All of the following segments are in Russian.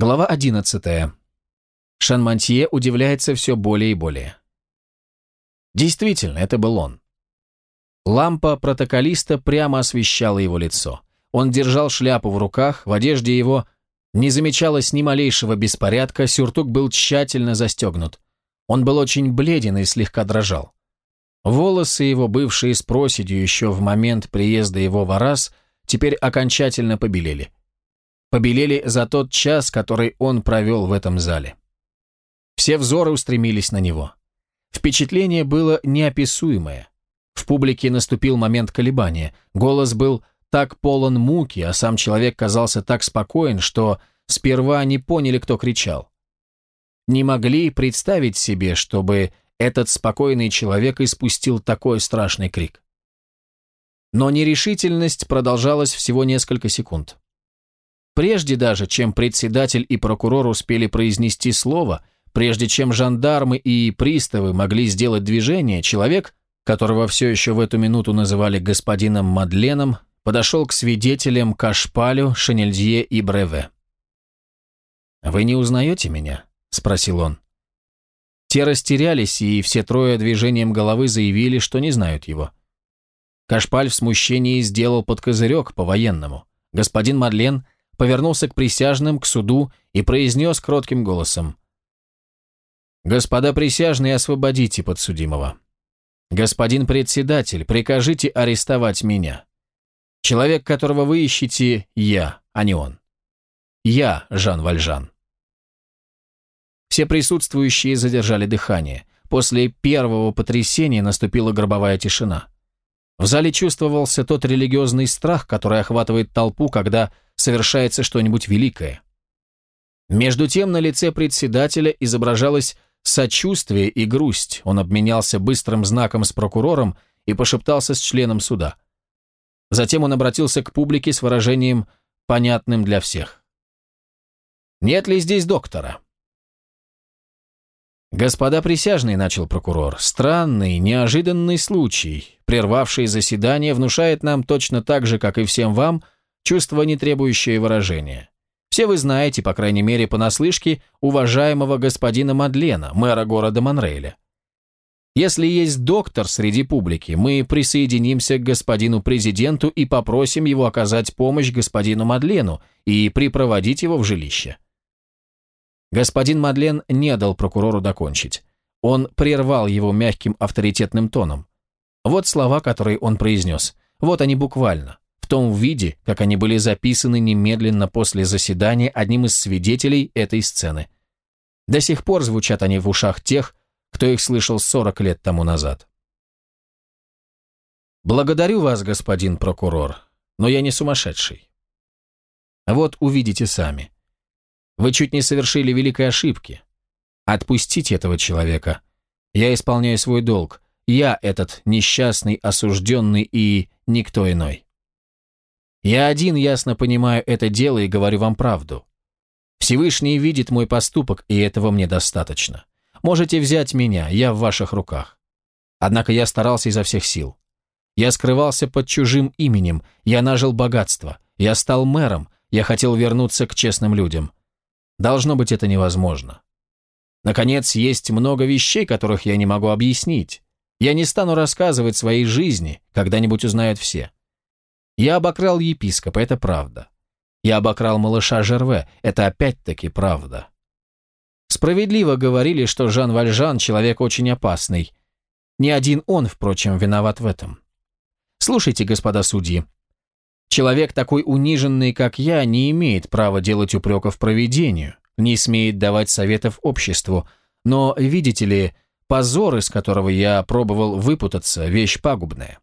Глава 11. Шанмантье удивляется все более и более. Действительно, это был он. Лампа протоколиста прямо освещала его лицо. Он держал шляпу в руках, в одежде его не замечалось ни малейшего беспорядка, сюртук был тщательно застегнут. Он был очень бледен и слегка дрожал. Волосы его, бывшие с проседью еще в момент приезда его в Арас, теперь окончательно побелели побелели за тот час, который он провел в этом зале. Все взоры устремились на него. Впечатление было неописуемое. В публике наступил момент колебания. Голос был так полон муки, а сам человек казался так спокоен, что сперва не поняли, кто кричал. Не могли представить себе, чтобы этот спокойный человек испустил такой страшный крик. Но нерешительность продолжалась всего несколько секунд. Прежде даже, чем председатель и прокурор успели произнести слово, прежде чем жандармы и приставы могли сделать движение, человек, которого все еще в эту минуту называли господином Мадленом, подошел к свидетелям Кашпалю, Шанельдье и Бреве. «Вы не узнаете меня?» – спросил он. Те растерялись, и все трое движением головы заявили, что не знают его. Кашпаль в смущении сделал под козырек по-военному. Господин Мадлен – повернулся к присяжным, к суду и произнес кротким голосом. «Господа присяжные, освободите подсудимого. Господин председатель, прикажите арестовать меня. Человек, которого вы ищете, я, а не он. Я Жан Вальжан». Все присутствующие задержали дыхание. После первого потрясения наступила гробовая тишина. В зале чувствовался тот религиозный страх, который охватывает толпу, когда совершается что-нибудь великое. Между тем на лице председателя изображалось сочувствие и грусть. Он обменялся быстрым знаком с прокурором и пошептался с членом суда. Затем он обратился к публике с выражением, понятным для всех. «Нет ли здесь доктора?» «Господа присяжные», — начал прокурор, — «странный, неожиданный случай, прервавший заседание, внушает нам точно так же, как и всем вам, — чувство, не требующее выражения. Все вы знаете, по крайней мере понаслышке, уважаемого господина Мадлена, мэра города Монрейля. Если есть доктор среди публики, мы присоединимся к господину президенту и попросим его оказать помощь господину Мадлену и припроводить его в жилище. Господин Мадлен не дал прокурору докончить. Он прервал его мягким авторитетным тоном. Вот слова, которые он произнес. Вот они буквально том виде, как они были записаны немедленно после заседания одним из свидетелей этой сцены. До сих пор звучат они в ушах тех, кто их слышал 40 лет тому назад. «Благодарю вас, господин прокурор, но я не сумасшедший. Вот увидите сами. Вы чуть не совершили великой ошибки. Отпустите этого человека. Я исполняю свой долг. Я этот несчастный, осужденный и никто иной. Я один ясно понимаю это дело и говорю вам правду. Всевышний видит мой поступок, и этого мне достаточно. Можете взять меня, я в ваших руках. Однако я старался изо всех сил. Я скрывался под чужим именем, я нажил богатство, я стал мэром, я хотел вернуться к честным людям. Должно быть, это невозможно. Наконец, есть много вещей, которых я не могу объяснить. Я не стану рассказывать своей жизни, когда-нибудь узнают все. Я обокрал епископа, это правда. Я обокрал малыша Жерве, это опять-таки правда. Справедливо говорили, что Жан Вальжан человек очень опасный. Не один он, впрочем, виноват в этом. Слушайте, господа судьи, человек такой униженный, как я, не имеет права делать упреков проведению, не смеет давать советов обществу, но, видите ли, позор, из которого я пробовал выпутаться, вещь пагубная.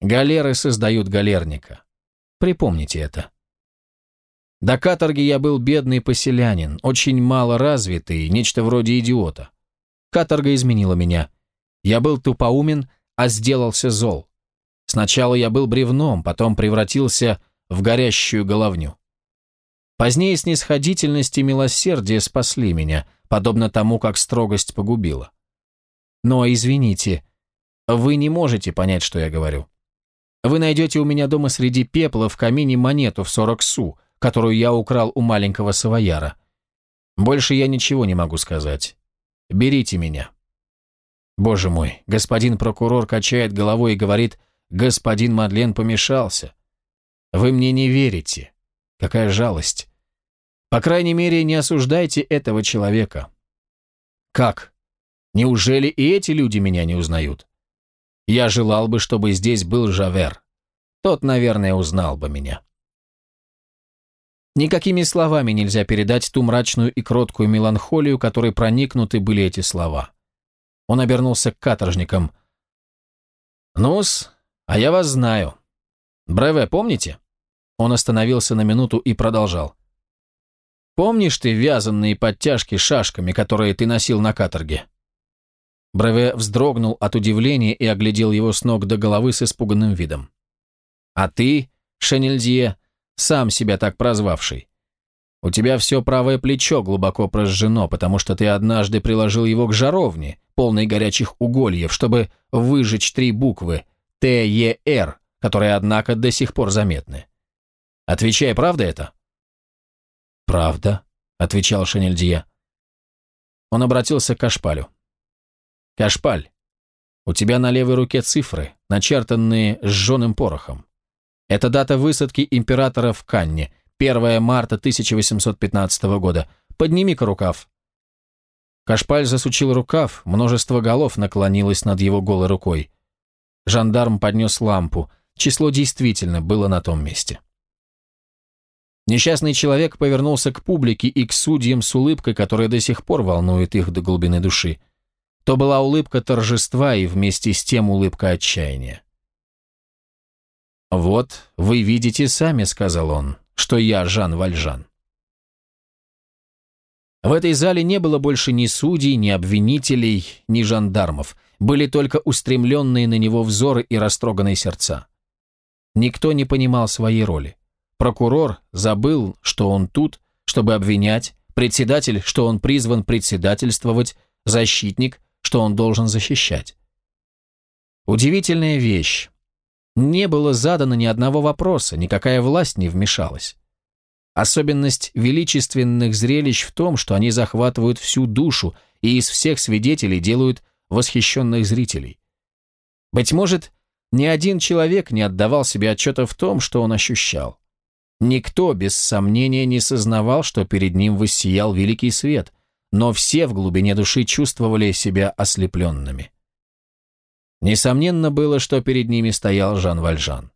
Галеры создают галерника. Припомните это. До каторги я был бедный поселянин, очень мало развитый, нечто вроде идиота. Каторга изменила меня. Я был тупоумен, а сделался зол. Сначала я был бревном, потом превратился в горящую головню. Позднее снисходительность и милосердие спасли меня, подобно тому, как строгость погубила. Но, извините, вы не можете понять, что я говорю. Вы найдете у меня дома среди пепла в камине монету в 40 су, которую я украл у маленького савояра. Больше я ничего не могу сказать. Берите меня. Боже мой, господин прокурор качает головой и говорит, господин Мадлен помешался. Вы мне не верите. Какая жалость. По крайней мере, не осуждайте этого человека. Как? Неужели и эти люди меня не узнают? Я желал бы, чтобы здесь был Жавер. Тот, наверное, узнал бы меня. Никакими словами нельзя передать ту мрачную и кроткую меланхолию, которой проникнуты были эти слова. Он обернулся к каторжникам. «Ну-с, а я вас знаю. Бреве, помните?» Он остановился на минуту и продолжал. «Помнишь ты вязанные подтяжки шашками, которые ты носил на каторге?» Бреве вздрогнул от удивления и оглядел его с ног до головы с испуганным видом. «А ты, Шенельдье, сам себя так прозвавший, у тебя все правое плечо глубоко прожжено, потому что ты однажды приложил его к жаровне, полной горячих угольев, чтобы выжечь три буквы Т-Е-Р, которые, однако, до сих пор заметны. Отвечай, правда это? Правда, отвечал Шанельдье. Он обратился к Кашпалю. Кашпаль, у тебя на левой руке цифры, начертанные сжженным порохом. Это дата высадки императора в Канне – 1 марта 1815 года. Подними-ка рукав». Кашпаль засучил рукав, множество голов наклонилось над его голой рукой. Жандарм поднес лампу. Число действительно было на том месте. Несчастный человек повернулся к публике и к судьям с улыбкой, которая до сих пор волнует их до глубины души. То была улыбка торжества и вместе с тем улыбка отчаяния. «Вот, вы видите сами», — сказал он, что я Жан Вальжан. В этой зале не было больше ни судей, ни обвинителей, ни жандармов. Были только устремленные на него взоры и растроганные сердца. Никто не понимал своей роли. Прокурор забыл, что он тут, чтобы обвинять, председатель, что он призван председательствовать, защитник, что он должен защищать. Удивительная вещь. Не было задано ни одного вопроса, никакая власть не вмешалась. Особенность величественных зрелищ в том, что они захватывают всю душу и из всех свидетелей делают восхищенных зрителей. Быть может, ни один человек не отдавал себе отчета в том, что он ощущал. Никто, без сомнения, не сознавал, что перед ним воссиял великий свет, но все в глубине души чувствовали себя ослепленными. Несомненно было, что перед ними стоял Жан Вальжан.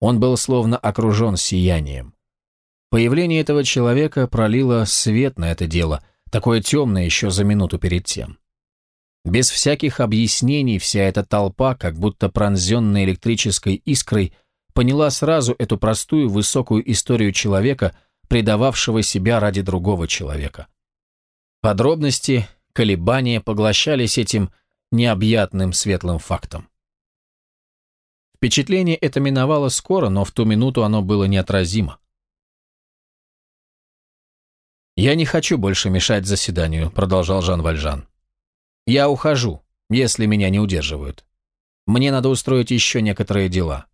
Он был словно окружен сиянием. Появление этого человека пролило свет на это дело, такое темное еще за минуту перед тем. Без всяких объяснений вся эта толпа, как будто пронзенная электрической искрой, поняла сразу эту простую высокую историю человека, предававшего себя ради другого человека. Подробности, колебания поглощались этим необъятным светлым фактом. Впечатление это миновало скоро, но в ту минуту оно было неотразимо. «Я не хочу больше мешать заседанию», — продолжал Жан Вальжан. «Я ухожу, если меня не удерживают. Мне надо устроить еще некоторые дела.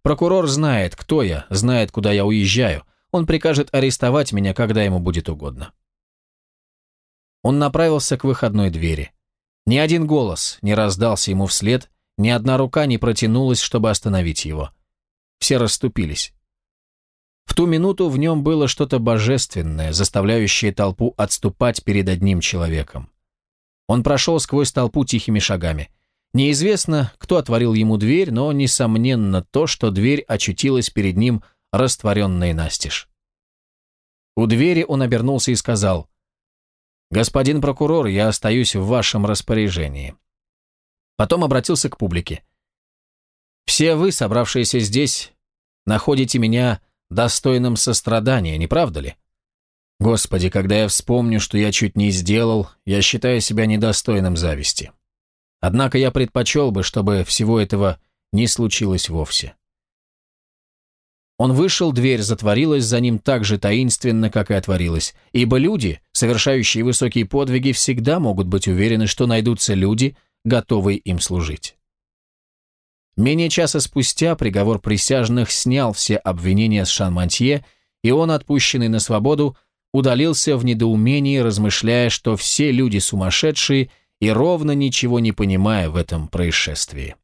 Прокурор знает, кто я, знает, куда я уезжаю. Он прикажет арестовать меня, когда ему будет угодно». Он направился к выходной двери. Ни один голос не раздался ему вслед, ни одна рука не протянулась, чтобы остановить его. Все расступились. В ту минуту в нем было что-то божественное, заставляющее толпу отступать перед одним человеком. Он прошел сквозь толпу тихими шагами. Неизвестно, кто отворил ему дверь, но, несомненно, то, что дверь очутилась перед ним, растворенной настежь. У двери он обернулся и сказал, «Господин прокурор, я остаюсь в вашем распоряжении». Потом обратился к публике. «Все вы, собравшиеся здесь, находите меня достойным сострадания, не правда ли? Господи, когда я вспомню, что я чуть не сделал, я считаю себя недостойным зависти. Однако я предпочел бы, чтобы всего этого не случилось вовсе. Он вышел, дверь затворилась за ним так же таинственно, как и отворилась, ибо люди, совершающие высокие подвиги, всегда могут быть уверены, что найдутся люди, готовые им служить. Менее часа спустя приговор присяжных снял все обвинения с Шанмантье, и он, отпущенный на свободу, удалился в недоумении, размышляя, что все люди сумасшедшие и ровно ничего не понимая в этом происшествии.